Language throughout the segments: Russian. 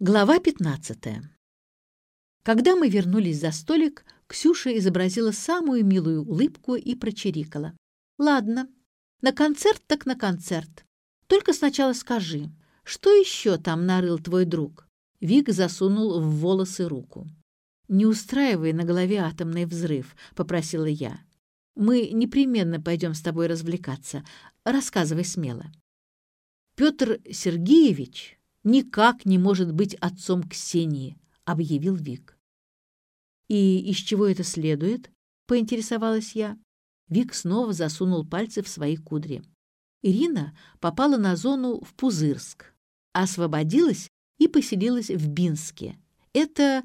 Глава 15. Когда мы вернулись за столик, Ксюша изобразила самую милую улыбку и прочирикала. «Ладно, на концерт так на концерт. Только сначала скажи, что еще там нарыл твой друг?» Вик засунул в волосы руку. «Не устраивай на голове атомный взрыв», — попросила я. «Мы непременно пойдем с тобой развлекаться. Рассказывай смело». Петр Сергеевич никак не может быть отцом Ксении», — объявил Вик. «И из чего это следует?» — поинтересовалась я. Вик снова засунул пальцы в свои кудри. Ирина попала на зону в Пузырск, освободилась и поселилась в Бинске. Это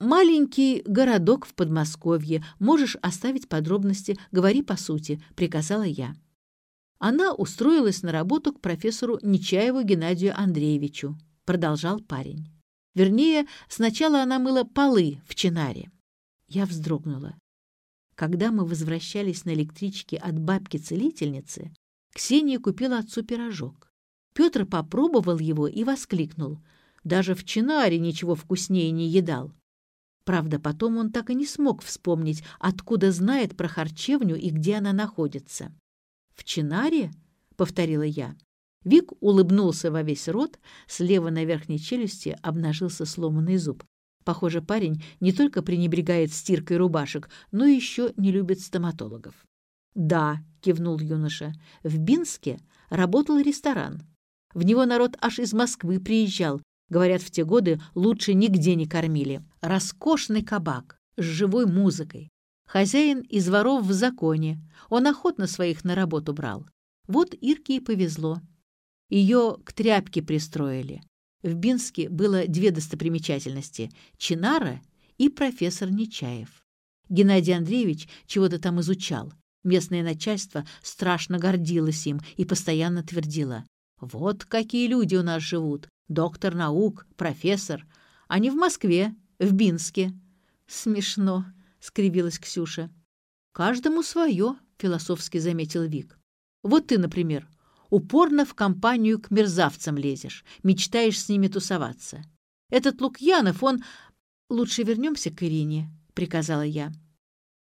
маленький городок в Подмосковье. Можешь оставить подробности, говори по сути, приказала я она устроилась на работу к профессору Нечаеву Геннадию Андреевичу, продолжал парень. Вернее, сначала она мыла полы в Чинаре. Я вздрогнула. Когда мы возвращались на электричке от бабки-целительницы, Ксения купила отцу пирожок. Петр попробовал его и воскликнул. Даже в Чинаре ничего вкуснее не едал. Правда, потом он так и не смог вспомнить, откуда знает про харчевню и где она находится. «В Чинаре?» — повторила я. Вик улыбнулся во весь рот, слева на верхней челюсти обнажился сломанный зуб. Похоже, парень не только пренебрегает стиркой рубашек, но еще не любит стоматологов. «Да», — кивнул юноша, — «в Бинске работал ресторан. В него народ аж из Москвы приезжал. Говорят, в те годы лучше нигде не кормили. Роскошный кабак с живой музыкой, Хозяин из воров в законе. Он охотно своих на работу брал. Вот Ирке и повезло. Ее к тряпке пристроили. В Бинске было две достопримечательности — Чинара и профессор Нечаев. Геннадий Андреевич чего-то там изучал. Местное начальство страшно гордилось им и постоянно твердило. «Вот какие люди у нас живут. Доктор наук, профессор. Они в Москве, в Бинске». Смешно скривилась Ксюша. «Каждому свое», — философски заметил Вик. «Вот ты, например, упорно в компанию к мерзавцам лезешь, мечтаешь с ними тусоваться. Этот Лукьянов, он... Лучше вернемся к Ирине», — приказала я.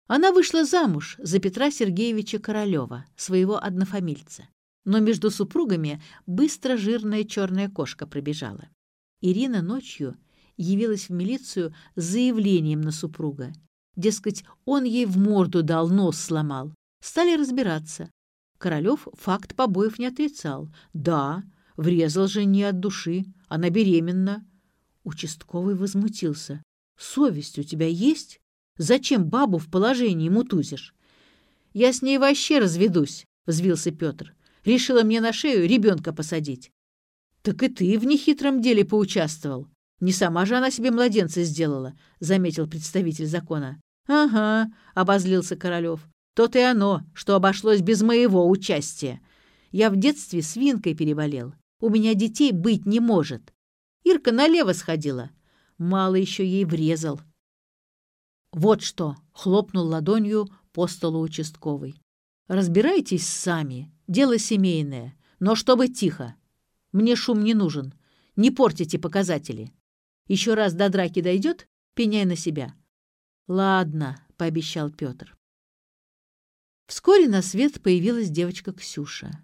Она вышла замуж за Петра Сергеевича Королева, своего однофамильца. Но между супругами быстро жирная черная кошка пробежала. Ирина ночью явилась в милицию с заявлением на супруга Дескать, он ей в морду дал, нос сломал. Стали разбираться. Королев факт побоев не отрицал. Да, врезал же не от души, она беременна. Участковый возмутился. Совесть у тебя есть? Зачем бабу в положении мутузишь? Я с ней вообще разведусь, взвился Петр. Решила мне на шею ребенка посадить. Так и ты в нехитром деле поучаствовал. Не сама же она себе младенца сделала, заметил представитель закона. «Ага», — обозлился Королев. «То-то и оно, что обошлось без моего участия. Я в детстве свинкой переболел. У меня детей быть не может. Ирка налево сходила. Мало еще ей врезал». «Вот что!» — хлопнул ладонью по столу участковый. «Разбирайтесь сами. Дело семейное. Но чтобы тихо. Мне шум не нужен. Не портите показатели. Еще раз до драки дойдет, пеняй на себя. «Ладно», — пообещал Петр. Вскоре на свет появилась девочка Ксюша.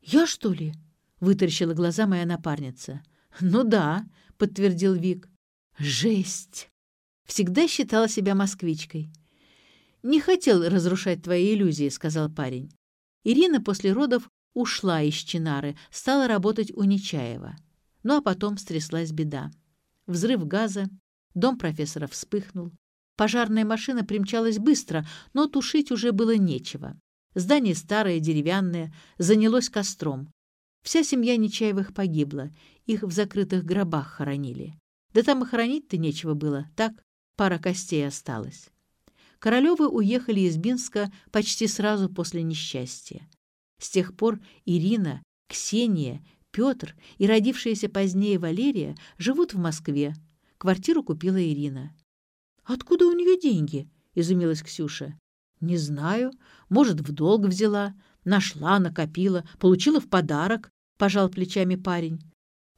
«Я, что ли?» — вытаращила глаза моя напарница. «Ну да», — подтвердил Вик. «Жесть!» Всегда считала себя москвичкой. «Не хотел разрушать твои иллюзии», — сказал парень. Ирина после родов ушла из Чинары, стала работать у Нечаева. Ну а потом стряслась беда. Взрыв газа, дом профессора вспыхнул, Пожарная машина примчалась быстро, но тушить уже было нечего. Здание старое, деревянное, занялось костром. Вся семья Нечаевых погибла, их в закрытых гробах хоронили. Да там и хоронить-то нечего было, так, пара костей осталась. Королевы уехали из Бинска почти сразу после несчастья. С тех пор Ирина, Ксения, Петр и родившаяся позднее Валерия живут в Москве. Квартиру купила Ирина. «Откуда у нее деньги?» — изумилась Ксюша. «Не знаю. Может, в долг взяла. Нашла, накопила, получила в подарок», — пожал плечами парень.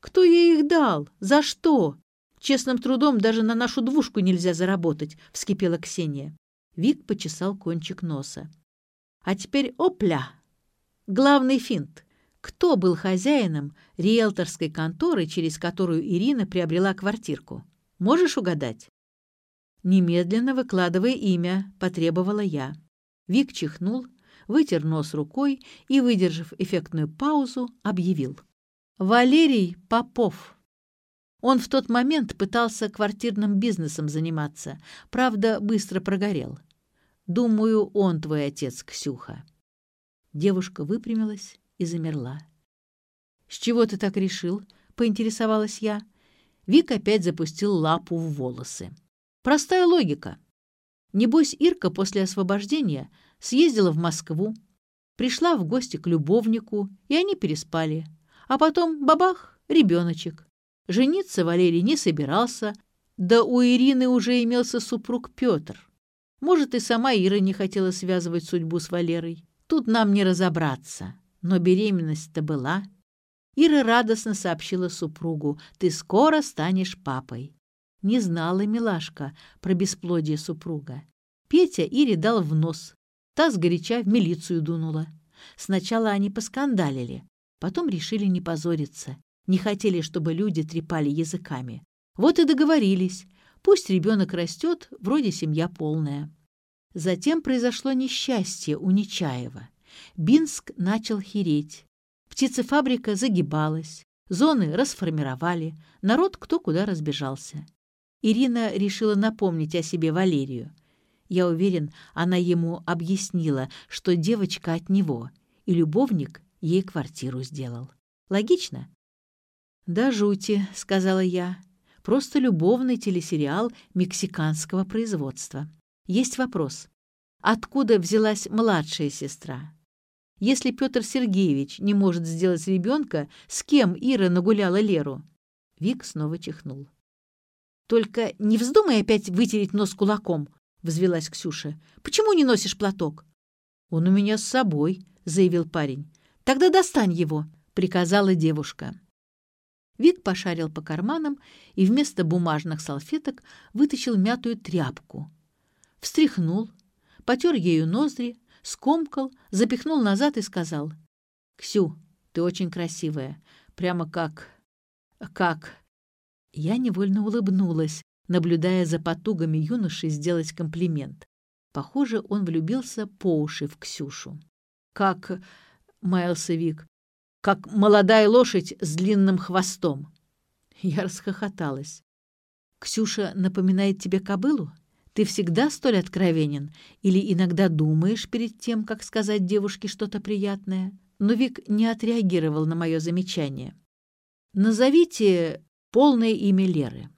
Кто ей их дал? За что? Честным трудом даже на нашу двушку нельзя заработать, вскипела Ксения. Вик почесал кончик носа. А теперь опля! Главный финт. Кто был хозяином риэлторской конторы, через которую Ирина приобрела квартирку? Можешь угадать? Немедленно выкладывая имя, потребовала я. Вик чихнул, вытер нос рукой и, выдержав эффектную паузу, объявил. «Валерий Попов». Он в тот момент пытался квартирным бизнесом заниматься, правда, быстро прогорел. Думаю, он твой отец, Ксюха. Девушка выпрямилась и замерла. «С чего ты так решил?» — поинтересовалась я. Вик опять запустил лапу в волосы. «Простая логика. Небось, Ирка после освобождения съездила в Москву, пришла в гости к любовнику, и они переспали. А потом, бабах, ребеночек. Жениться Валерий не собирался, да у Ирины уже имелся супруг Петр. Может, и сама Ира не хотела связывать судьбу с Валерой. Тут нам не разобраться. Но беременность-то была. Ира радостно сообщила супругу, «Ты скоро станешь папой». Не знала милашка про бесплодие супруга. Петя Ире дал в нос. Та сгоряча в милицию дунула. Сначала они поскандалили, потом решили не позориться. Не хотели, чтобы люди трепали языками. Вот и договорились. Пусть ребенок растет, вроде семья полная. Затем произошло несчастье у Нечаева. Бинск начал хереть. Птицефабрика загибалась. Зоны расформировали. Народ кто куда разбежался. Ирина решила напомнить о себе Валерию. Я уверен, она ему объяснила, что девочка от него, и любовник ей квартиру сделал. Логично? «Да жути», — сказала я. «Просто любовный телесериал мексиканского производства. Есть вопрос. Откуда взялась младшая сестра? Если Петр Сергеевич не может сделать ребенка, с кем Ира нагуляла Леру?» Вик снова чихнул. «Только не вздумай опять вытереть нос кулаком», — взвелась Ксюша. «Почему не носишь платок?» «Он у меня с собой», — заявил парень. «Тогда достань его», — приказала девушка. Вик пошарил по карманам и вместо бумажных салфеток вытащил мятую тряпку, встряхнул, потер ею ноздри, скомкал, запихнул назад и сказал. «Ксю, ты очень красивая, прямо как... как...» Я невольно улыбнулась, наблюдая за потугами юноши сделать комплимент. Похоже, он влюбился по уши в Ксюшу. «Как...» — маялся Вик. «Как молодая лошадь с длинным хвостом». Я расхохоталась. «Ксюша напоминает тебе кобылу?» Ты всегда столь откровенен или иногда думаешь перед тем, как сказать девушке что-то приятное? Но Вик не отреагировал на мое замечание. Назовите полное имя Леры.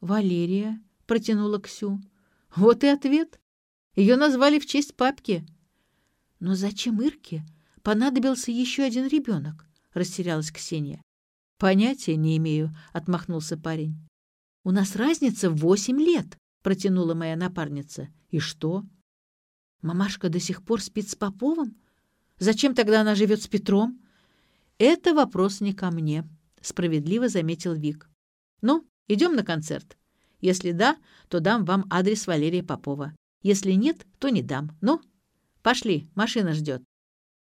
Валерия, протянула Ксю. Вот и ответ. Ее назвали в честь папки. Но зачем Ирке понадобился еще один ребенок? Растерялась Ксения. Понятия не имею, отмахнулся парень. У нас разница в восемь лет протянула моя напарница. «И что?» «Мамашка до сих пор спит с Поповым? Зачем тогда она живет с Петром?» «Это вопрос не ко мне», — справедливо заметил Вик. «Ну, идем на концерт. Если да, то дам вам адрес Валерия Попова. Если нет, то не дам. Ну, пошли, машина ждет».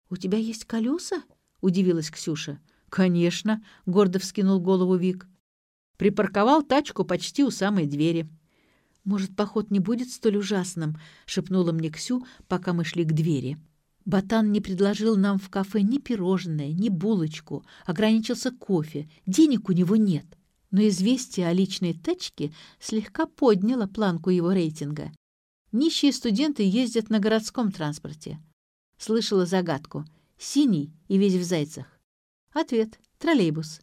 «У тебя есть колеса?» — удивилась Ксюша. «Конечно», — гордо вскинул голову Вик. Припарковал тачку почти у самой двери. «Может, поход не будет столь ужасным?» — шепнула мне Ксю, пока мы шли к двери. Батан не предложил нам в кафе ни пирожное, ни булочку, ограничился кофе, денег у него нет. Но известие о личной тачке слегка подняло планку его рейтинга. Нищие студенты ездят на городском транспорте. Слышала загадку. Синий и весь в зайцах. Ответ. Троллейбус.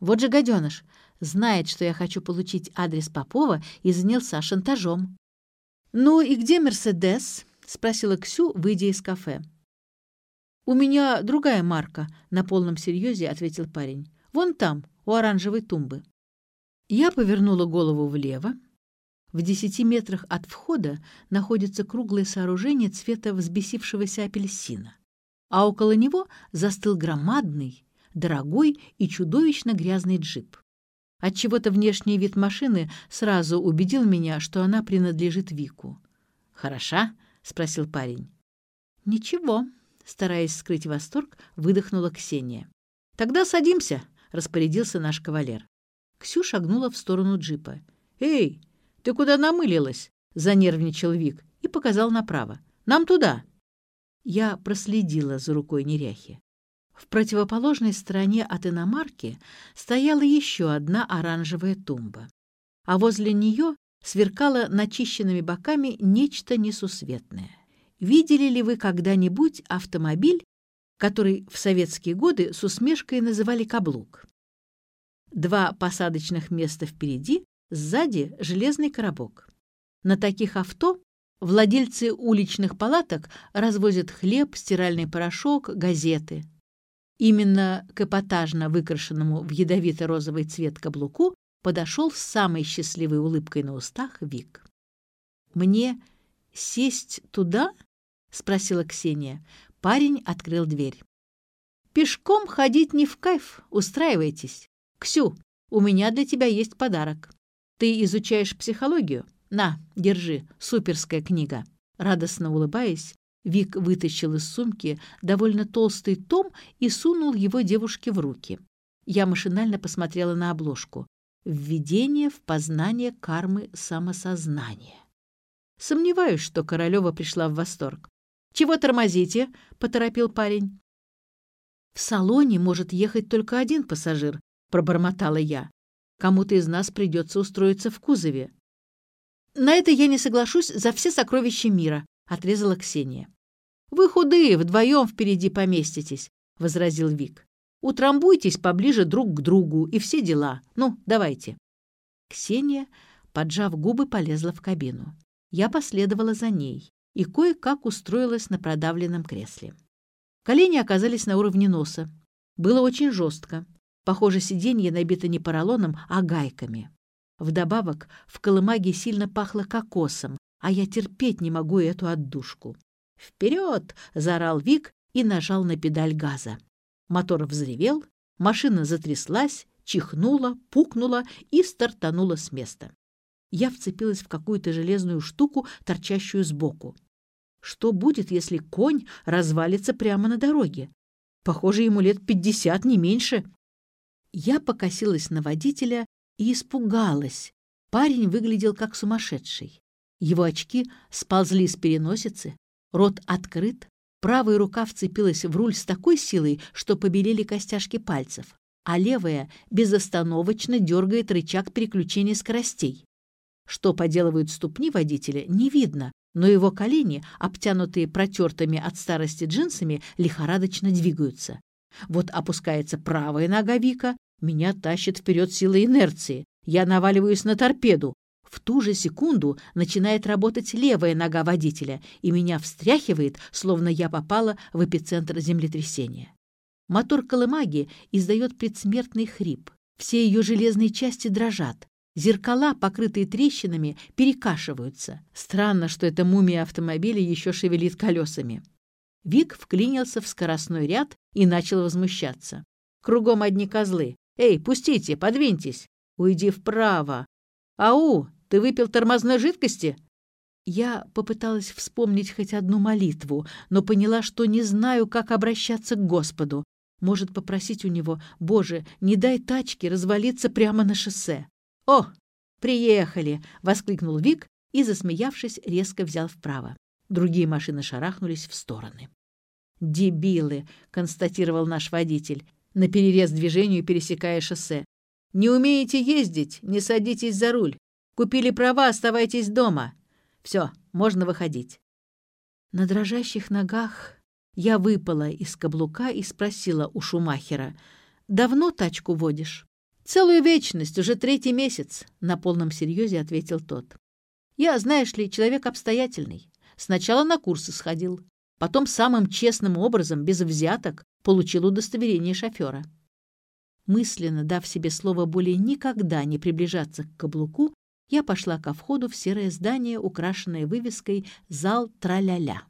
Вот же гаденыш знает, что я хочу получить адрес Попова и занялся шантажом. «Ну и где Мерседес?» — спросила Ксю, выйдя из кафе. «У меня другая марка», — на полном серьезе ответил парень. «Вон там, у оранжевой тумбы». Я повернула голову влево. В десяти метрах от входа находится круглое сооружение цвета взбесившегося апельсина, а около него застыл громадный, дорогой и чудовищно грязный джип. Отчего-то внешний вид машины сразу убедил меня, что она принадлежит Вику. «Хороша?» — спросил парень. «Ничего», — стараясь скрыть восторг, выдохнула Ксения. «Тогда садимся», — распорядился наш кавалер. Ксю шагнула в сторону джипа. «Эй, ты куда намылилась?» — занервничал Вик и показал направо. «Нам туда!» Я проследила за рукой неряхи. В противоположной стороне от иномарки стояла еще одна оранжевая тумба, а возле нее сверкало начищенными боками нечто несусветное. Видели ли вы когда-нибудь автомобиль, который в советские годы с усмешкой называли «каблук»? Два посадочных места впереди, сзади железный коробок. На таких авто владельцы уличных палаток развозят хлеб, стиральный порошок, газеты. Именно к эпатажно выкрашенному в ядовито-розовый цвет каблуку подошел с самой счастливой улыбкой на устах Вик. «Мне сесть туда?» — спросила Ксения. Парень открыл дверь. «Пешком ходить не в кайф, устраивайтесь. Ксю, у меня для тебя есть подарок. Ты изучаешь психологию? На, держи, суперская книга». Радостно улыбаясь, Вик вытащил из сумки довольно толстый том и сунул его девушке в руки. Я машинально посмотрела на обложку. «Введение в познание кармы самосознания». Сомневаюсь, что Королева пришла в восторг. «Чего тормозите?» — поторопил парень. «В салоне может ехать только один пассажир», — пробормотала я. «Кому-то из нас придется устроиться в кузове». «На это я не соглашусь за все сокровища мира», — отрезала Ксения. «Вы худые, вдвоем впереди поместитесь», — возразил Вик. «Утрамбуйтесь поближе друг к другу и все дела. Ну, давайте». Ксения, поджав губы, полезла в кабину. Я последовала за ней и кое-как устроилась на продавленном кресле. Колени оказались на уровне носа. Было очень жестко. Похоже, сиденье набито не поролоном, а гайками. Вдобавок, в колымаге сильно пахло кокосом, а я терпеть не могу эту отдушку. «Вперед!» — заорал Вик и нажал на педаль газа. Мотор взревел, машина затряслась, чихнула, пукнула и стартанула с места. Я вцепилась в какую-то железную штуку, торчащую сбоку. Что будет, если конь развалится прямо на дороге? Похоже, ему лет пятьдесят, не меньше. Я покосилась на водителя и испугалась. Парень выглядел как сумасшедший. Его очки сползли с переносицы, рот открыт, правая рука вцепилась в руль с такой силой, что побелели костяшки пальцев, а левая безостановочно дергает рычаг переключения скоростей. Что поделывают ступни водителя, не видно, но его колени, обтянутые протертыми от старости джинсами, лихорадочно двигаются. Вот опускается правая нога Вика, меня тащит вперед силой инерции. Я наваливаюсь на торпеду. В ту же секунду начинает работать левая нога водителя, и меня встряхивает, словно я попала в эпицентр землетрясения. Мотор колымаги издает предсмертный хрип. Все ее железные части дрожат. Зеркала, покрытые трещинами, перекашиваются. Странно, что эта мумия автомобиля еще шевелит колесами. Вик вклинился в скоростной ряд и начал возмущаться. «Кругом одни козлы. Эй, пустите, подвиньтесь. Уйди вправо. Ау, ты выпил тормозной жидкости?» Я попыталась вспомнить хоть одну молитву, но поняла, что не знаю, как обращаться к Господу. Может, попросить у него, «Боже, не дай тачке развалиться прямо на шоссе». «О, приехали!» — воскликнул Вик и, засмеявшись, резко взял вправо. Другие машины шарахнулись в стороны. «Дебилы!» — констатировал наш водитель, на перерез движению пересекая шоссе. «Не умеете ездить? Не садитесь за руль. Купили права, оставайтесь дома. Все, можно выходить». На дрожащих ногах я выпала из каблука и спросила у Шумахера, «Давно тачку водишь?» «Целую вечность, уже третий месяц», — на полном серьезе ответил тот. «Я, знаешь ли, человек обстоятельный. Сначала на курсы сходил, потом самым честным образом, без взяток, получил удостоверение шофера». Мысленно дав себе слово более никогда не приближаться к каблуку, я пошла ко входу в серое здание, украшенное вывеской «Зал Траля-ля».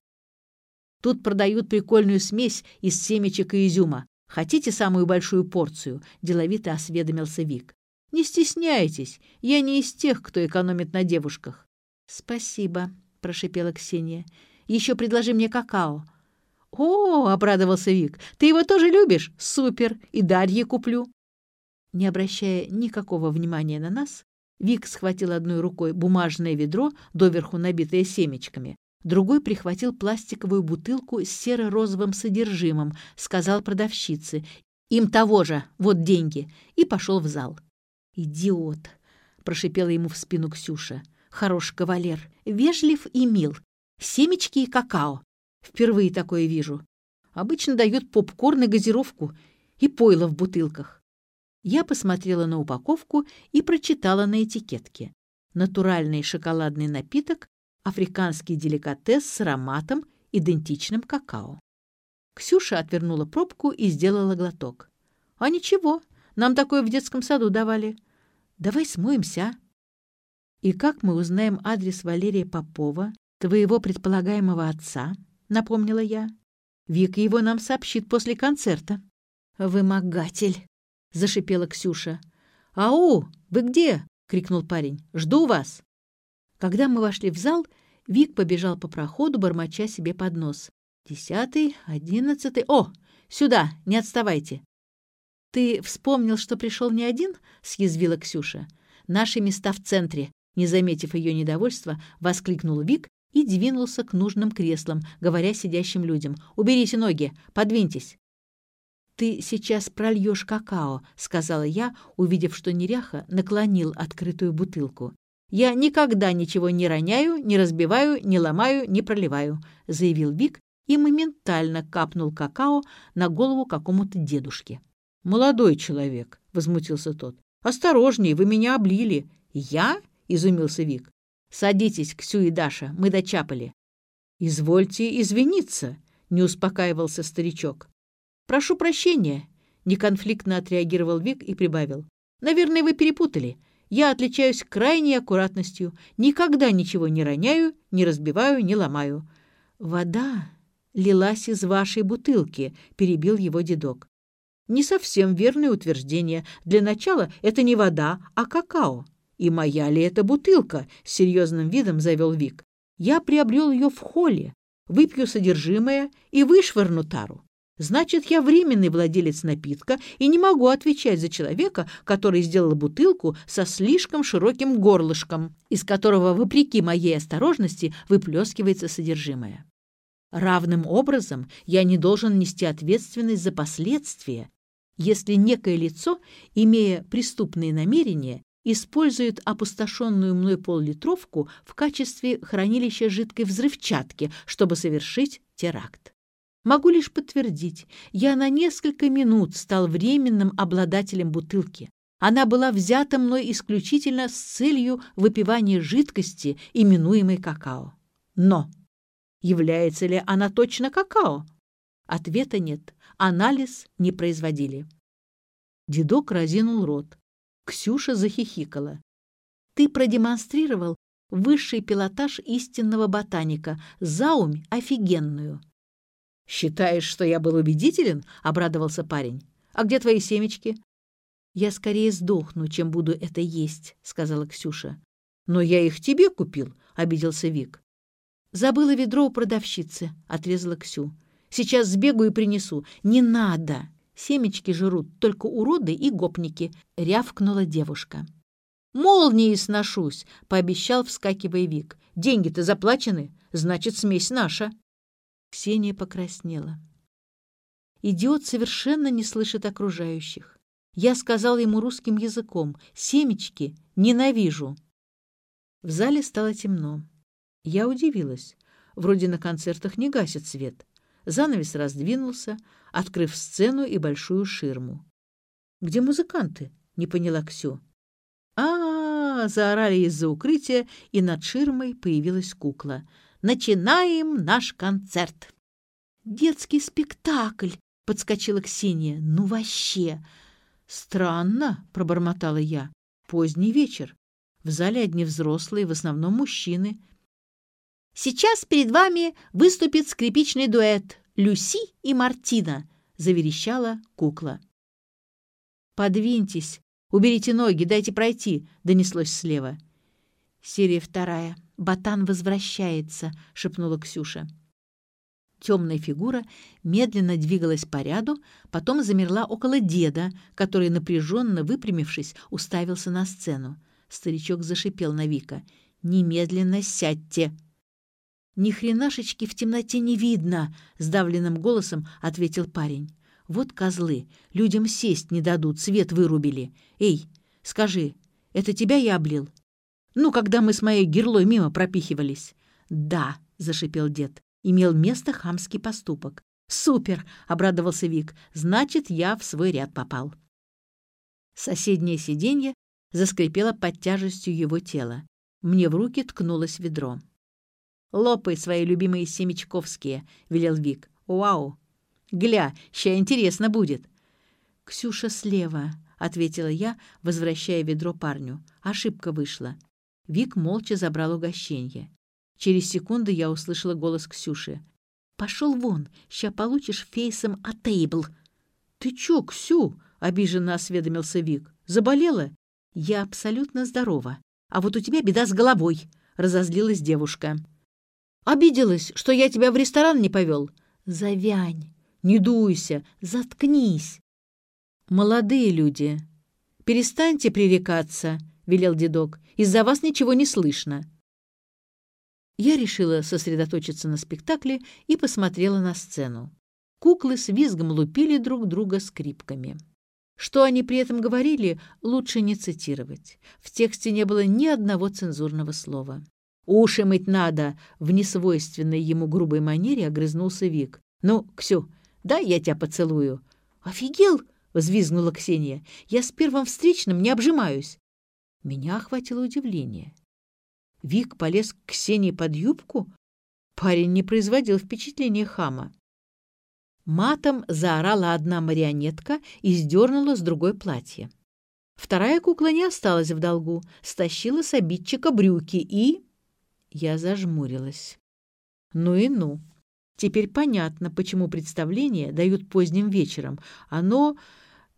Тут продают прикольную смесь из семечек и изюма. «Хотите самую большую порцию?» — деловито осведомился Вик. «Не стесняйтесь, я не из тех, кто экономит на девушках». «Спасибо», — прошипела Ксения. «Еще предложи мне какао». «О!» — обрадовался Вик. «Ты его тоже любишь? Супер! И Дарье куплю!» Не обращая никакого внимания на нас, Вик схватил одной рукой бумажное ведро, доверху набитое семечками, другой прихватил пластиковую бутылку с серо-розовым содержимым, сказал продавщице «Им того же, вот деньги», и пошел в зал. «Идиот!» — прошипела ему в спину Ксюша. «Хороший кавалер, вежлив и мил. Семечки и какао. Впервые такое вижу. Обычно дают попкорн и газировку и пойло в бутылках. Я посмотрела на упаковку и прочитала на этикетке. Натуральный шоколадный напиток, африканский деликатес с ароматом, идентичным какао. Ксюша отвернула пробку и сделала глоток. «А ничего, нам такое в детском саду давали. Давай смоемся». «И как мы узнаем адрес Валерия Попова, твоего предполагаемого отца?» — напомнила я. «Вика его нам сообщит после концерта». «Вымогатель!» — зашипела Ксюша. «Ау, вы где?» — крикнул парень. «Жду вас!» Когда мы вошли в зал, Вик побежал по проходу, бормоча себе под нос. «Десятый, одиннадцатый... О, сюда, не отставайте!» «Ты вспомнил, что пришел не один?» — съязвила Ксюша. «Наши места в центре!» Не заметив ее недовольства, воскликнул Вик и двинулся к нужным креслам, говоря сидящим людям «Уберите ноги, подвиньтесь». «Ты сейчас прольешь какао», — сказала я, увидев, что неряха наклонил открытую бутылку. «Я никогда ничего не роняю, не разбиваю, не ломаю, не проливаю», — заявил Вик и моментально капнул какао на голову какому-то дедушке. «Молодой человек», — возмутился тот. «Осторожней, вы меня облили». «Я?» — изумился Вик. «Садитесь, Ксю и Даша, мы дочапали». «Извольте извиниться», — не успокаивался старичок. «Прошу прощения», — неконфликтно отреагировал Вик и прибавил. «Наверное, вы перепутали. Я отличаюсь крайней аккуратностью. Никогда ничего не роняю, не разбиваю, не ломаю». «Вода лилась из вашей бутылки», — перебил его дедок. «Не совсем верное утверждение. Для начала это не вода, а какао». «И моя ли это бутылка?» — с серьезным видом завел Вик. «Я приобрел ее в холле, выпью содержимое и вышвырну тару. Значит, я временный владелец напитка и не могу отвечать за человека, который сделал бутылку со слишком широким горлышком, из которого, вопреки моей осторожности, выплескивается содержимое. Равным образом я не должен нести ответственность за последствия, если некое лицо, имея преступные намерения, использует опустошенную мной поллитровку в качестве хранилища жидкой взрывчатки, чтобы совершить теракт. Могу лишь подтвердить, я на несколько минут стал временным обладателем бутылки. Она была взята мной исключительно с целью выпивания жидкости, именуемой какао. Но является ли она точно какао? Ответа нет. Анализ не производили. Дедок разинул рот. Ксюша захихикала. «Ты продемонстрировал высший пилотаж истинного ботаника, заумь офигенную». «Считаешь, что я был убедителен?» — обрадовался парень. «А где твои семечки?» «Я скорее сдохну, чем буду это есть», — сказала Ксюша. «Но я их тебе купил», — обиделся Вик. «Забыла ведро у продавщицы», — отрезала Ксю. «Сейчас сбегу и принесу». «Не надо!» Семечки жрут только уроды и гопники», — рявкнула девушка. «Молнии сношусь», — пообещал, вскакивая Вик. «Деньги-то заплачены, значит, смесь наша». Ксения покраснела. Идиот совершенно не слышит окружающих. Я сказал ему русским языком «семечки ненавижу». В зале стало темно. Я удивилась. Вроде на концертах не гасит свет. Занавес раздвинулся, открыв сцену и большую ширму. «Где музыканты?» — не поняла Ксю. а, -а, -а заорали из-за укрытия, и над ширмой появилась кукла. «Начинаем наш концерт!» «Детский спектакль!» — подскочила Ксения. «Ну вообще!» «Странно!» — пробормотала я. «Поздний вечер. В зале одни взрослые, в основном мужчины. Сейчас перед вами выступит скрипичный дуэт «Люси и Мартина», заверещала кукла. «Подвиньтесь! Уберите ноги, дайте пройти!» — донеслось слева. «Серия вторая. Ботан возвращается», — шепнула Ксюша. Темная фигура медленно двигалась по ряду, потом замерла около деда, который, напряженно выпрямившись, уставился на сцену. Старичок зашипел на Вика. «Немедленно сядьте!» «Ни хренашечки в темноте не видно!» — сдавленным голосом ответил парень. «Вот козлы, людям сесть не дадут, свет вырубили. Эй, скажи, это тебя я облил?» «Ну, когда мы с моей герлой мимо пропихивались». «Да», — зашипел дед, — имел место хамский поступок. «Супер!» — обрадовался Вик. «Значит, я в свой ряд попал». Соседнее сиденье заскрипело под тяжестью его тела. Мне в руки ткнулось ведро. «Лопай свои любимые семечковские», — велел Вик. «Вау! Гля, ща интересно будет!» «Ксюша слева», — ответила я, возвращая ведро парню. Ошибка вышла. Вик молча забрал угощение. Через секунду я услышала голос Ксюши. «Пошел вон, ща получишь фейсом от тейбл». «Ты чё, Ксю?» — обиженно осведомился Вик. «Заболела?» «Я абсолютно здорова. А вот у тебя беда с головой», — разозлилась девушка. «Обиделась, что я тебя в ресторан не повел?» «Завянь, не дуйся, заткнись». «Молодые люди, перестаньте пререкаться», — велел дедок. «Из-за вас ничего не слышно». Я решила сосредоточиться на спектакле и посмотрела на сцену. Куклы с визгом лупили друг друга скрипками. Что они при этом говорили, лучше не цитировать. В тексте не было ни одного цензурного слова. «Уши мыть надо!» — в несвойственной ему грубой манере огрызнулся Вик. «Ну, Ксю, дай я тебя поцелую». «Офигел!» — взвизгнула Ксения. «Я с первым встречным не обжимаюсь». Меня охватило удивление. Вик полез к Ксении под юбку? Парень не производил впечатления хама. Матом заорала одна марионетка и сдернула с другой платье. Вторая кукла не осталась в долгу, стащила с обидчика брюки и... Я зажмурилась. Ну и ну. Теперь понятно, почему представление дают поздним вечером. Оно,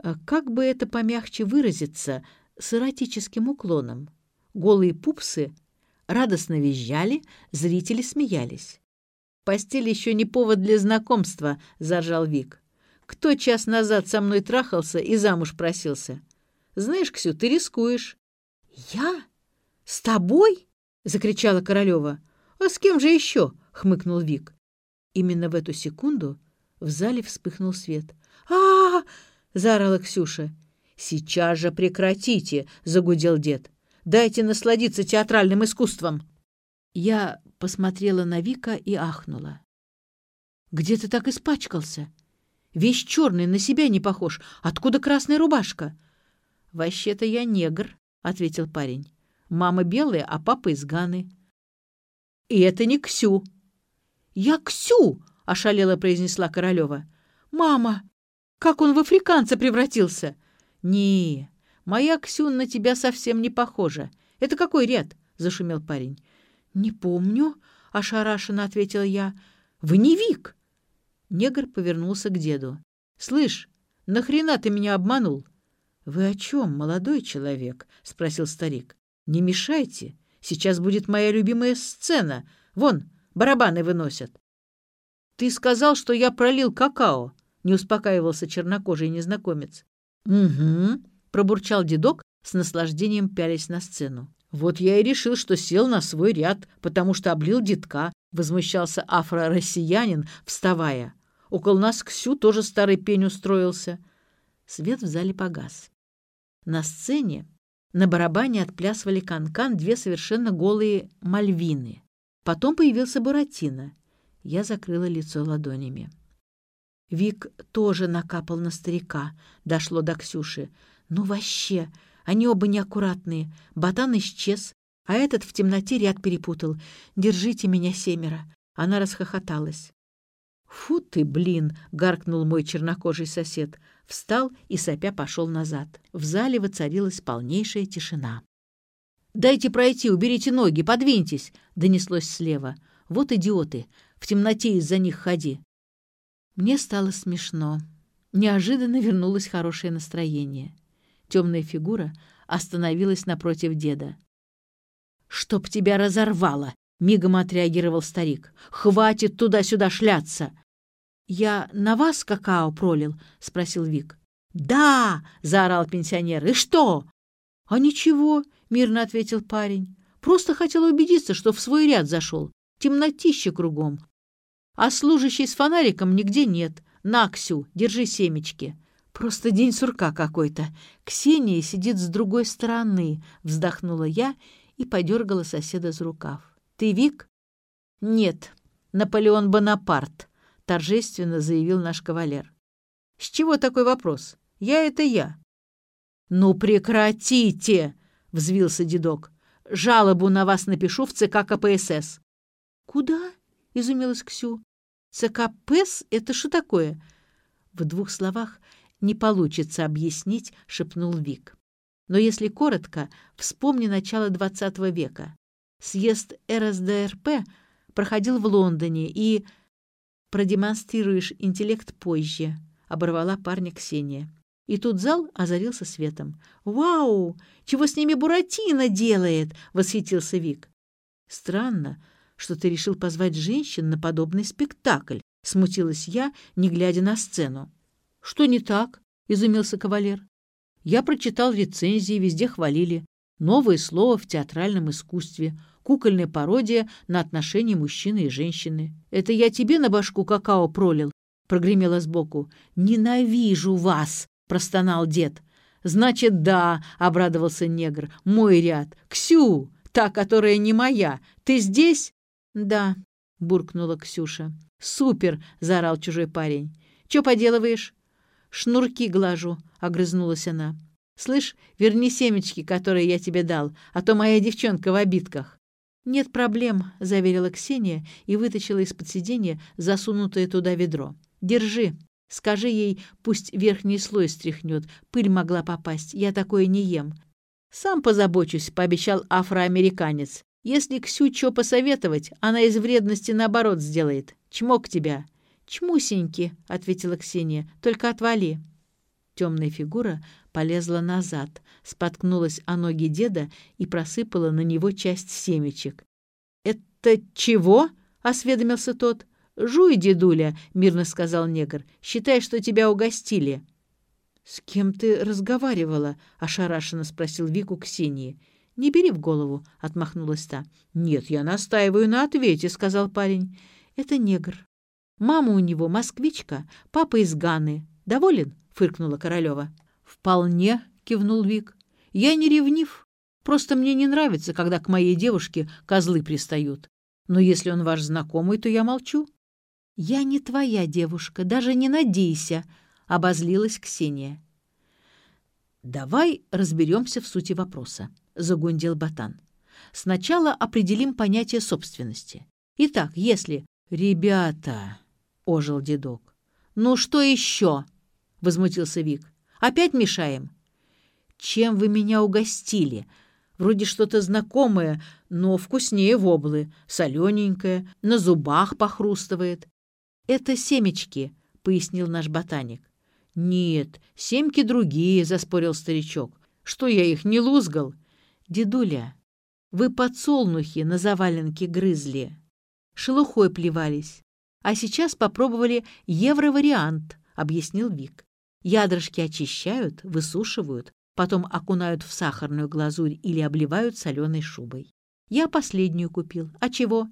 э, как бы это помягче выразиться, с эротическим уклоном. Голые пупсы радостно визжали, зрители смеялись. «Постель еще не повод для знакомства», — заржал Вик. «Кто час назад со мной трахался и замуж просился? Знаешь, Ксю, ты рискуешь». «Я? С тобой?» — закричала Королева. «А с кем же еще?» — хмыкнул Вик. Именно в эту секунду в зале вспыхнул свет. а, -а, -а заорала Ксюша. «Сейчас же прекратите!» — загудел дед. «Дайте насладиться театральным искусством!» Я посмотрела на Вика и ахнула. «Где ты так испачкался? Весь черный, на себя не похож. Откуда красная рубашка?» «Вообще-то я негр», — ответил парень. «Мама белая, а папа из Ганы». «И это не Ксю». «Я Ксю!» — ошалело произнесла Королева. «Мама, как он в африканца превратился?» «Не, моя Ксюн на тебя совсем не похожа. Это какой ряд?» — зашумел парень. «Не помню», — ошарашенно ответила я. «Вы не Вик!» Негр повернулся к деду. «Слышь, нахрена ты меня обманул?» «Вы о чем, молодой человек?» — спросил старик. «Не мешайте. Сейчас будет моя любимая сцена. Вон, барабаны выносят». «Ты сказал, что я пролил какао», — не успокаивался чернокожий незнакомец. «Угу», — пробурчал дедок, с наслаждением пялись на сцену. «Вот я и решил, что сел на свой ряд, потому что облил детка», — возмущался афро-россиянин, вставая. «Около нас Ксю тоже старый пень устроился». Свет в зале погас. На сцене на барабане отплясывали канкан -кан две совершенно голые мальвины. Потом появился Буратино. Я закрыла лицо ладонями. Вик тоже накапал на старика. Дошло до Ксюши. «Ну вообще, они оба неаккуратные. Ботан исчез, а этот в темноте ряд перепутал. Держите меня, семеро». Она расхохоталась. «Фу ты, блин!» — гаркнул мой чернокожий сосед. Встал и сопя пошел назад. В зале воцарилась полнейшая тишина. «Дайте пройти, уберите ноги, подвиньтесь!» — донеслось слева. «Вот идиоты! В темноте из-за них ходи!» Мне стало смешно. Неожиданно вернулось хорошее настроение. Темная фигура остановилась напротив деда. «Чтоб тебя разорвало!» — мигом отреагировал старик. «Хватит туда-сюда шляться!» «Я на вас какао пролил?» — спросил Вик. «Да!» — заорал пенсионер. «И что?» «А ничего», — мирно ответил парень. «Просто хотел убедиться, что в свой ряд зашел. Темнотище кругом. А служащий с фонариком нигде нет. На, Ксю, держи семечки». «Просто день сурка какой-то. Ксения сидит с другой стороны», — вздохнула я и подергала соседа за рукав. «Ты Вик?» «Нет, Наполеон Бонапарт», — торжественно заявил наш кавалер. «С чего такой вопрос? Я — это я». «Ну прекратите!» — взвился дедок. «Жалобу на вас напишу в ЦК КПСС». «Куда?» — изумилась Ксю. «ЦКПС — это что такое?» В двух словах не получится объяснить, — шепнул Вик. Но если коротко, вспомни начало XX века. Съезд РСДРП проходил в Лондоне, и... «Продемонстрируешь интеллект позже», — оборвала парня Ксения. И тут зал озарился светом. «Вау! Чего с ними Буратино делает?» — восхитился Вик. «Странно, что ты решил позвать женщин на подобный спектакль», — смутилась я, не глядя на сцену. «Что не так?» — изумился кавалер. «Я прочитал рецензии, везде хвалили. Новое слово в театральном искусстве, кукольная пародия на отношения мужчины и женщины. Это я тебе на башку какао пролил?» — прогремело сбоку. «Ненавижу вас!» простонал дед. «Значит, да», — обрадовался негр, — «мой ряд. Ксю, та, которая не моя. Ты здесь?» «Да», — буркнула Ксюша. «Супер!» — заорал чужой парень. «Чё поделываешь?» «Шнурки глажу», — огрызнулась она. «Слышь, верни семечки, которые я тебе дал, а то моя девчонка в обидках». «Нет проблем», — заверила Ксения и вытащила из-под сиденья засунутое туда ведро. «Держи, Скажи ей, пусть верхний слой стряхнет, пыль могла попасть, я такое не ем. Сам позабочусь, пообещал афроамериканец. Если Ксю что посоветовать, она из вредности наоборот сделает. Чмок тебя. Чмусеньки, ответила Ксения, только отвали. Темная фигура полезла назад, споткнулась о ноги деда и просыпала на него часть семечек. «Это чего?» — осведомился тот. «Жуй, дедуля», — мирно сказал негр, — «считай, что тебя угостили». «С кем ты разговаривала?» — ошарашенно спросил Вику Ксении. «Не бери в голову», — отмахнулась та. «Нет, я настаиваю на ответе», — сказал парень. «Это негр. Мама у него москвичка, папа из Ганы. Доволен?» — фыркнула Королева. «Вполне», — кивнул Вик. «Я не ревнив. Просто мне не нравится, когда к моей девушке козлы пристают. Но если он ваш знакомый, то я молчу». «Я не твоя девушка, даже не надейся», — обозлилась Ксения. «Давай разберемся в сути вопроса», — загундел Батан. «Сначала определим понятие собственности. Итак, если...» «Ребята!» — ожил дедок. «Ну что еще?» — возмутился Вик. «Опять мешаем?» «Чем вы меня угостили?» Вроде что-то знакомое, но вкуснее воблы, солененькое, на зубах похрустывает. «Это семечки», — пояснил наш ботаник. «Нет, семки другие», — заспорил старичок. «Что я их не лузгал?» «Дедуля, вы подсолнухи на заваленке грызли, шелухой плевались, а сейчас попробовали евровариант», — объяснил Вик. «Ядрышки очищают, высушивают, потом окунают в сахарную глазурь или обливают соленой шубой. Я последнюю купил. А чего?»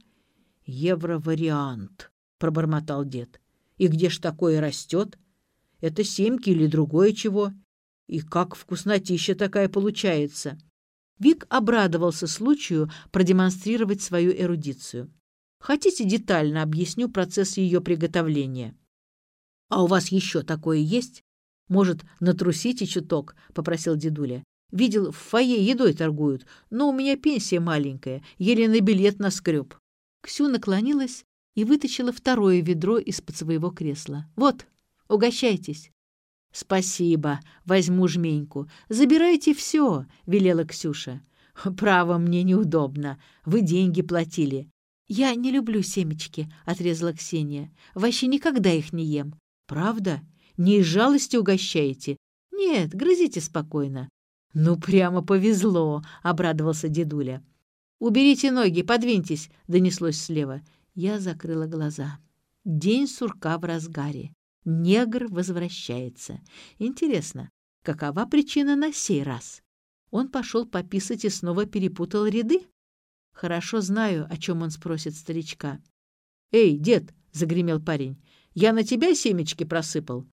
«Евровариант», — пробормотал дед. «И где ж такое растет? Это семки или другое чего? И как вкуснотища такая получается?» Вик обрадовался случаю продемонстрировать свою эрудицию. «Хотите, детально объясню процесс ее приготовления?» «А у вас еще такое есть? Может, натрусите чуток?» — попросил дедуля. «Видел, в фойе едой торгуют, но у меня пенсия маленькая, еле на билет наскреб». Ксю наклонилась и вытащила второе ведро из-под своего кресла. «Вот, угощайтесь». «Спасибо, возьму жменьку. Забирайте все», — велела Ксюша. «Право, мне неудобно. Вы деньги платили». «Я не люблю семечки», — отрезала Ксения. «Вообще никогда их не ем». «Правда? Не из жалости угощаете? Нет, грызите спокойно». «Ну, прямо повезло», — обрадовался дедуля. «Уберите ноги, подвиньтесь», — донеслось слева. Я закрыла глаза. День сурка в разгаре. Негр возвращается. Интересно, какова причина на сей раз? Он пошел пописать и снова перепутал ряды? Хорошо знаю, о чем он спросит старичка. «Эй, дед!» — загремел парень. «Я на тебя семечки просыпал?»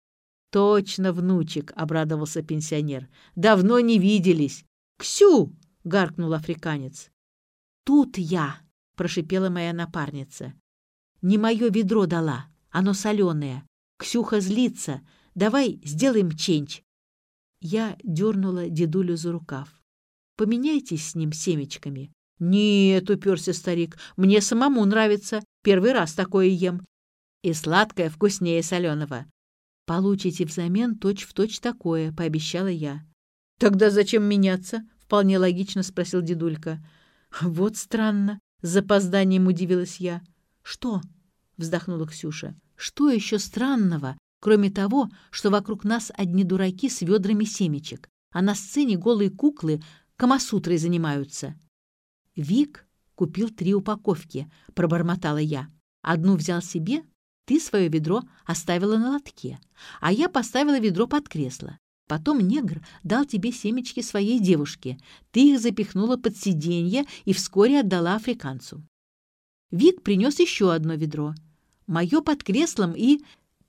«Точно, внучек!» — обрадовался пенсионер. «Давно не виделись!» «Ксю!» — гаркнул африканец. «Тут я!» — прошипела моя напарница. «Не мое ведро дала, оно соленое. Ксюха злится. Давай сделаем ченч». Я дернула дедулю за рукав. «Поменяйтесь с ним семечками». «Нет», — уперся старик, — «мне самому нравится. Первый раз такое ем. И сладкое вкуснее соленого». «Получите взамен точь-в-точь точь такое», — пообещала я. «Тогда зачем меняться?» — вполне логично спросил дедулька. «Вот странно», — с запозданием удивилась я. «Что?» — вздохнула Ксюша. «Что еще странного, кроме того, что вокруг нас одни дураки с ведрами семечек, а на сцене голые куклы камасутрой занимаются?» «Вик купил три упаковки», — пробормотала я. «Одну взял себе, ты свое ведро оставила на лотке, а я поставила ведро под кресло. Потом негр дал тебе семечки своей девушке. Ты их запихнула под сиденье и вскоре отдала африканцу. Вик принес еще одно ведро. Мое под креслом и...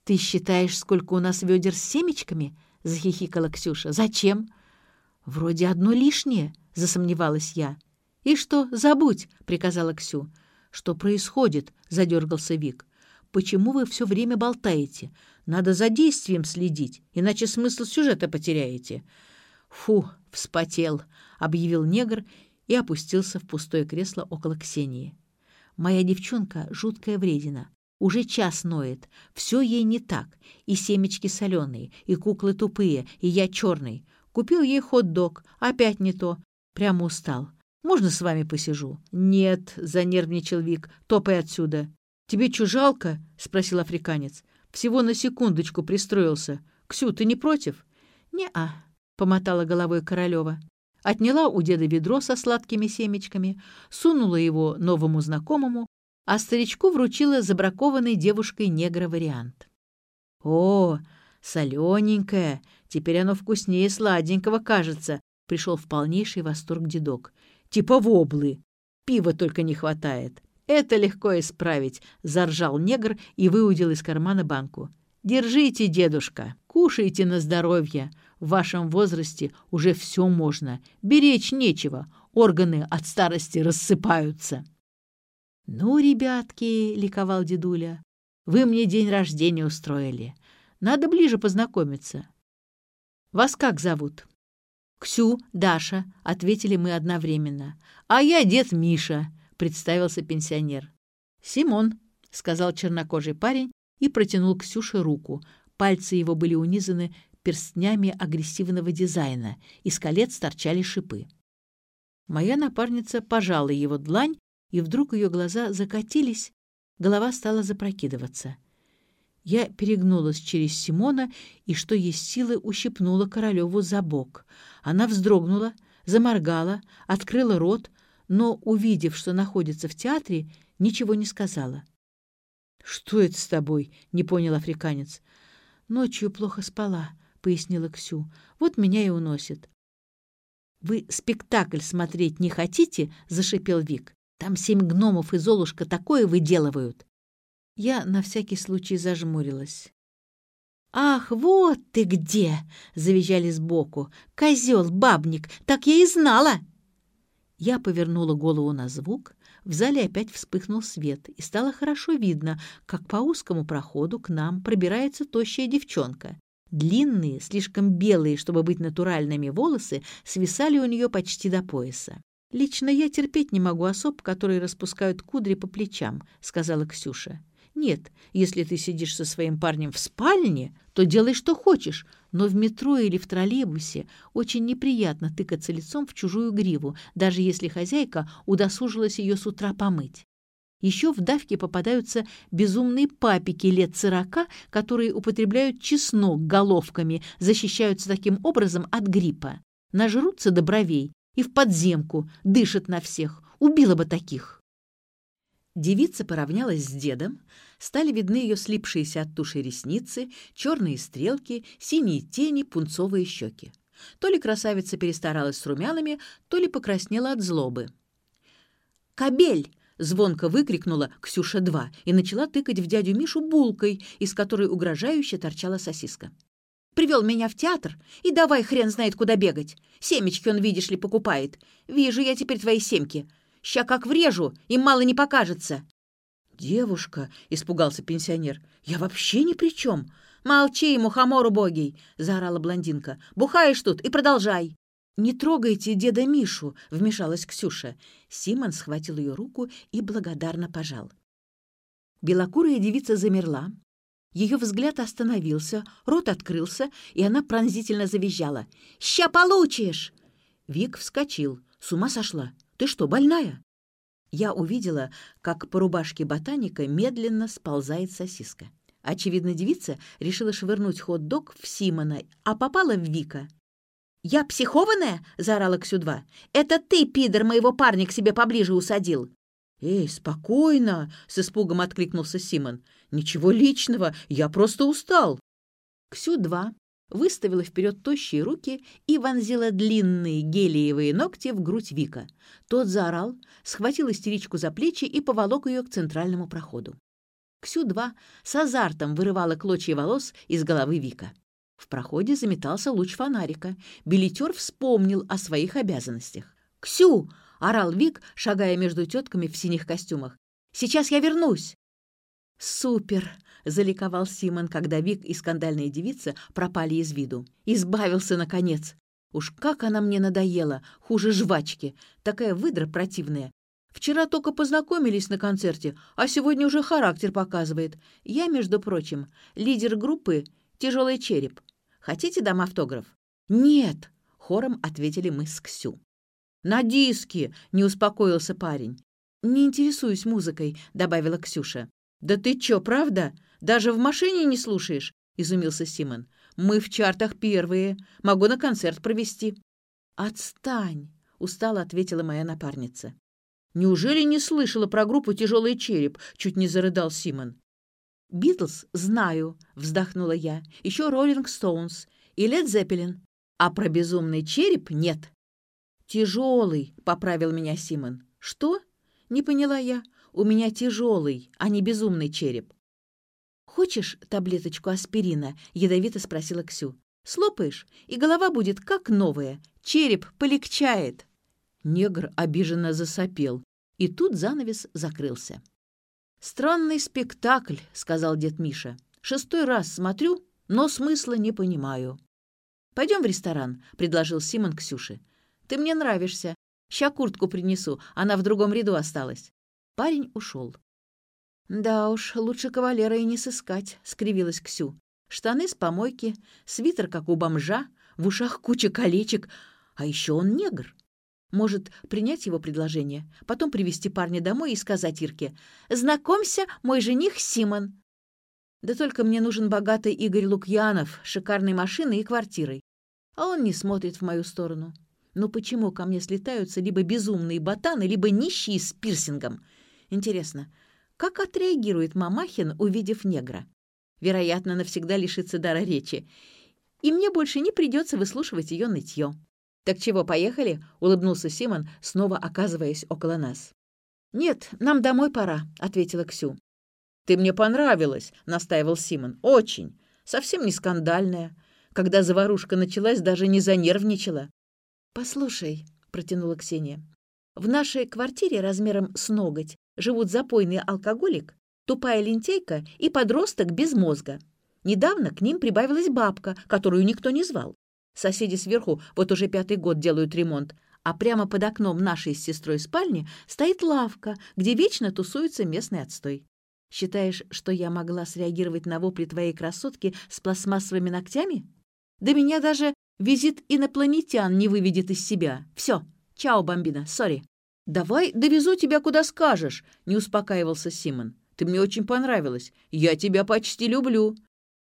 «Ты считаешь, сколько у нас ведер с семечками?» — захихикала Ксюша. «Зачем?» «Вроде одно лишнее», — засомневалась я. «И что, забудь», — приказала Ксю. «Что происходит?» — задергался Вик. «Почему вы все время болтаете? Надо за действием следить, иначе смысл сюжета потеряете». «Фу, вспотел», — объявил негр и опустился в пустое кресло около Ксении. «Моя девчонка — жуткая вредина. Уже час ноет. Все ей не так. И семечки соленые, и куклы тупые, и я черный. Купил ей хот-дог. Опять не то. Прямо устал. Можно с вами посижу?» «Нет», — занервничал Вик. «Топай отсюда». «Тебе чужалка?» — спросил африканец. Всего на секундочку пристроился. «Ксю, ты не против?» «Не-а», — помотала головой Королева. Отняла у деда ведро со сладкими семечками, сунула его новому знакомому, а старичку вручила забракованный девушкой негра вариант. «О, солененькое! Теперь оно вкуснее сладенького кажется!» — пришел в полнейший восторг дедок. «Типа воблы! Пива только не хватает!» «Это легко исправить», — заржал негр и выудил из кармана банку. «Держите, дедушка, кушайте на здоровье. В вашем возрасте уже все можно. Беречь нечего, органы от старости рассыпаются». «Ну, ребятки», — ликовал дедуля, — «вы мне день рождения устроили. Надо ближе познакомиться». «Вас как зовут?» «Ксю, Даша», — ответили мы одновременно. «А я дед Миша», — представился пенсионер. «Симон», — сказал чернокожий парень и протянул Ксюше руку. Пальцы его были унизаны перстнями агрессивного дизайна, из колец торчали шипы. Моя напарница пожала его длань, и вдруг ее глаза закатились, голова стала запрокидываться. Я перегнулась через Симона и, что есть силы, ущипнула Королеву за бок. Она вздрогнула, заморгала, открыла рот, но, увидев, что находится в театре, ничего не сказала. «Что это с тобой?» — не понял африканец. «Ночью плохо спала», — пояснила Ксю. «Вот меня и уносит». «Вы спектакль смотреть не хотите?» — зашипел Вик. «Там семь гномов и Золушка такое выделывают». Я на всякий случай зажмурилась. «Ах, вот ты где!» — завизжали сбоку. «Козел, бабник, так я и знала!» Я повернула голову на звук, в зале опять вспыхнул свет, и стало хорошо видно, как по узкому проходу к нам пробирается тощая девчонка. Длинные, слишком белые, чтобы быть натуральными волосы, свисали у нее почти до пояса. «Лично я терпеть не могу особ, которые распускают кудри по плечам», — сказала Ксюша. Нет, если ты сидишь со своим парнем в спальне, то делай, что хочешь, но в метро или в троллейбусе очень неприятно тыкаться лицом в чужую гриву, даже если хозяйка удосужилась ее с утра помыть. Еще в давке попадаются безумные папики лет сорока, которые употребляют чеснок головками, защищаются таким образом от гриппа. Нажрутся до бровей и в подземку, дышат на всех. Убила бы таких. Девица поравнялась с дедом, стали видны ее слипшиеся от туши ресницы, черные стрелки, синие тени, пунцовые щеки. То ли красавица перестаралась с румянами, то ли покраснела от злобы. «Кобель!» — звонко выкрикнула Ксюша-2 и начала тыкать в дядю Мишу булкой, из которой угрожающе торчала сосиска. «Привел меня в театр и давай хрен знает куда бегать. Семечки он, видишь ли, покупает. Вижу я теперь твои семки. Ща как врежу, им мало не покажется». «Девушка!» — испугался пенсионер. «Я вообще ни при чем!» «Молчи, мухомор убогий!» — заорала блондинка. «Бухаешь тут и продолжай!» «Не трогайте деда Мишу!» — вмешалась Ксюша. Симон схватил ее руку и благодарно пожал. Белокурая девица замерла. Ее взгляд остановился, рот открылся, и она пронзительно завизжала. «Ща получишь!» Вик вскочил. «С ума сошла! Ты что, больная?» Я увидела, как по рубашке ботаника медленно сползает сосиска. Очевидно, девица решила швырнуть хот-дог в Симона, а попала в Вика. «Я психованная?» — заорала Ксю-2. «Это ты, пидор, моего парня к себе поближе усадил!» «Эй, спокойно!» — с испугом откликнулся Симон. «Ничего личного, я просто устал!» Ксю-2 выставила вперед тощие руки и вонзила длинные гелиевые ногти в грудь Вика. Тот заорал, схватил истеричку за плечи и поволок ее к центральному проходу. Ксю-2 с азартом вырывала клочья волос из головы Вика. В проходе заметался луч фонарика. Билетер вспомнил о своих обязанностях. «Ксю!» — орал Вик, шагая между тетками в синих костюмах. «Сейчас я вернусь!» «Супер!» — заликовал Симон, когда Вик и скандальная девица пропали из виду. «Избавился, наконец! Уж как она мне надоела! Хуже жвачки! Такая выдра противная! Вчера только познакомились на концерте, а сегодня уже характер показывает. Я, между прочим, лидер группы «Тяжелый череп». Хотите дам автограф?» «Нет», — хором ответили мы с Ксю. «На диске!» — не успокоился парень. «Не интересуюсь музыкой», — добавила Ксюша. «Да ты чё, правда? Даже в машине не слушаешь?» — изумился Симон. «Мы в чартах первые. Могу на концерт провести». «Отстань!» — устало ответила моя напарница. «Неужели не слышала про группу «Тяжелый череп»?» — чуть не зарыдал Симон. «Битлз знаю», — вздохнула я. «Еще Роллинг Стоунс и Лед Зеппелин. А про безумный череп нет». «Тяжелый», — поправил меня Симон. «Что?» — не поняла я. «У меня тяжелый, а не безумный череп». «Хочешь таблеточку аспирина?» — ядовито спросила Ксю. «Слопаешь, и голова будет как новая. Череп полегчает». Негр обиженно засопел, и тут занавес закрылся. «Странный спектакль», — сказал дед Миша. «Шестой раз смотрю, но смысла не понимаю». «Пойдем в ресторан», — предложил Симон Ксюше. «Ты мне нравишься. Ща куртку принесу, она в другом ряду осталась». Парень ушел. «Да уж, лучше кавалера и не сыскать», — скривилась Ксю. «Штаны с помойки, свитер, как у бомжа, в ушах куча колечек, а еще он негр». Может, принять его предложение, потом привести парня домой и сказать Ирке «Знакомься, мой жених Симон». Да только мне нужен богатый Игорь Лукьянов, шикарной машиной и квартирой. А он не смотрит в мою сторону. Ну почему ко мне слетаются либо безумные ботаны, либо нищие с пирсингом? Интересно, как отреагирует Мамахин, увидев негра? Вероятно, навсегда лишится дара речи. И мне больше не придется выслушивать ее нытье. «Так чего, поехали?» — улыбнулся Симон, снова оказываясь около нас. «Нет, нам домой пора», — ответила Ксю. «Ты мне понравилась», — настаивал Симон. «Очень. Совсем не скандальная. Когда заварушка началась, даже не занервничала». «Послушай», — протянула Ксения, «в нашей квартире размером с ноготь живут запойный алкоголик, тупая лентейка и подросток без мозга. Недавно к ним прибавилась бабка, которую никто не звал. Соседи сверху вот уже пятый год делают ремонт, а прямо под окном нашей с сестрой спальни стоит лавка, где вечно тусуется местный отстой. Считаешь, что я могла среагировать на вопли твоей красотки с пластмассовыми ногтями? Да меня даже визит инопланетян не выведет из себя. Все, чао, бомбина, сори. «Давай довезу тебя куда скажешь», — не успокаивался Симон. «Ты мне очень понравилась. Я тебя почти люблю».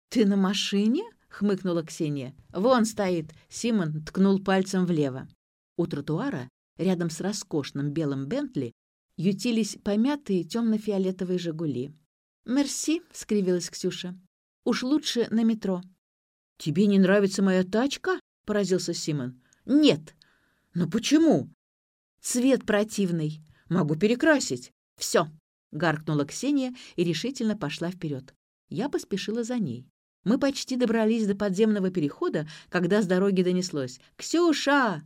«Ты на машине?» — хмыкнула Ксения. «Вон стоит!» — Симон ткнул пальцем влево. У тротуара, рядом с роскошным белым Бентли, ютились помятые темно-фиолетовые «Жигули». «Мерси», — скривилась Ксюша. «Уж лучше на метро». «Тебе не нравится моя тачка?» — поразился Симон. «Нет». «Но почему?» «Цвет противный. Могу перекрасить». «Все», — гаркнула Ксения и решительно пошла вперед. Я поспешила за ней. Мы почти добрались до подземного перехода, когда с дороги донеслось «Ксюша!».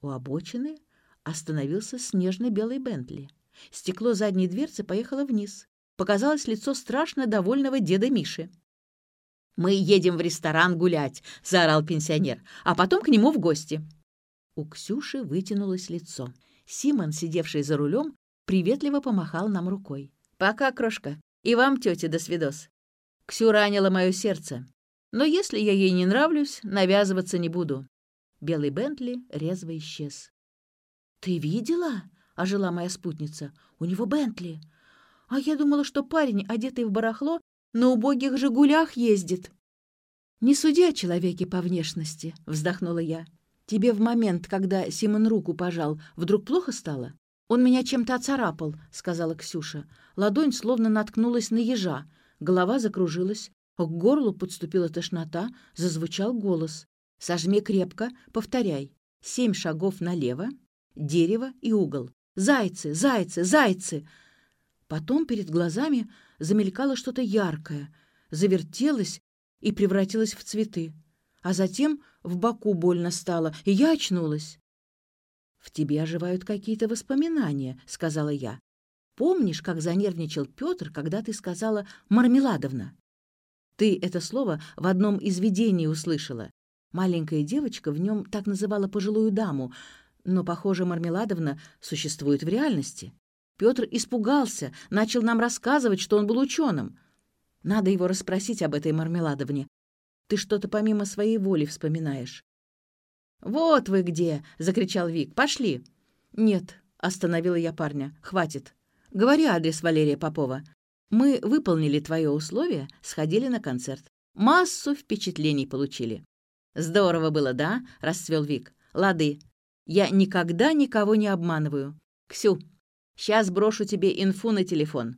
У обочины остановился снежный белый Бентли. Стекло задней дверцы поехало вниз. Показалось лицо страшно довольного деда Миши. «Мы едем в ресторан гулять», — заорал пенсионер, «а потом к нему в гости». У Ксюши вытянулось лицо. Симон, сидевший за рулем, приветливо помахал нам рукой. «Пока, крошка. И вам, тетя, до свидос». Ксю ранила мое сердце. Но если я ей не нравлюсь, навязываться не буду. Белый Бентли резво исчез. «Ты видела?» — ожила моя спутница. «У него Бентли. А я думала, что парень, одетый в барахло, на убогих «Жигулях» ездит». «Не суди о человеке по внешности», — вздохнула я. «Тебе в момент, когда Симон руку пожал, вдруг плохо стало?» «Он меня чем-то оцарапал», — сказала Ксюша. Ладонь словно наткнулась на ежа. Голова закружилась, к горлу подступила тошнота, зазвучал голос. «Сожми крепко, повторяй. Семь шагов налево, дерево и угол. Зайцы, зайцы, зайцы!» Потом перед глазами замелькало что-то яркое, завертелось и превратилось в цветы. А затем в боку больно стало, и я очнулась. «В тебе оживают какие-то воспоминания», — сказала я. «Помнишь, как занервничал Петр, когда ты сказала «Мармеладовна»?» Ты это слово в одном из видений услышала. Маленькая девочка в нем так называла пожилую даму, но, похоже, Мармеладовна существует в реальности. Петр испугался, начал нам рассказывать, что он был ученым. Надо его расспросить об этой Мармеладовне. Ты что-то помимо своей воли вспоминаешь. «Вот вы где!» — закричал Вик. «Пошли!» «Нет», — остановила я парня. «Хватит. Говори адрес Валерия Попова. Мы выполнили твое условие, сходили на концерт. Массу впечатлений получили». «Здорово было, да?» — расцвел Вик. «Лады. Я никогда никого не обманываю. Ксю, Сейчас брошу тебе инфу на телефон.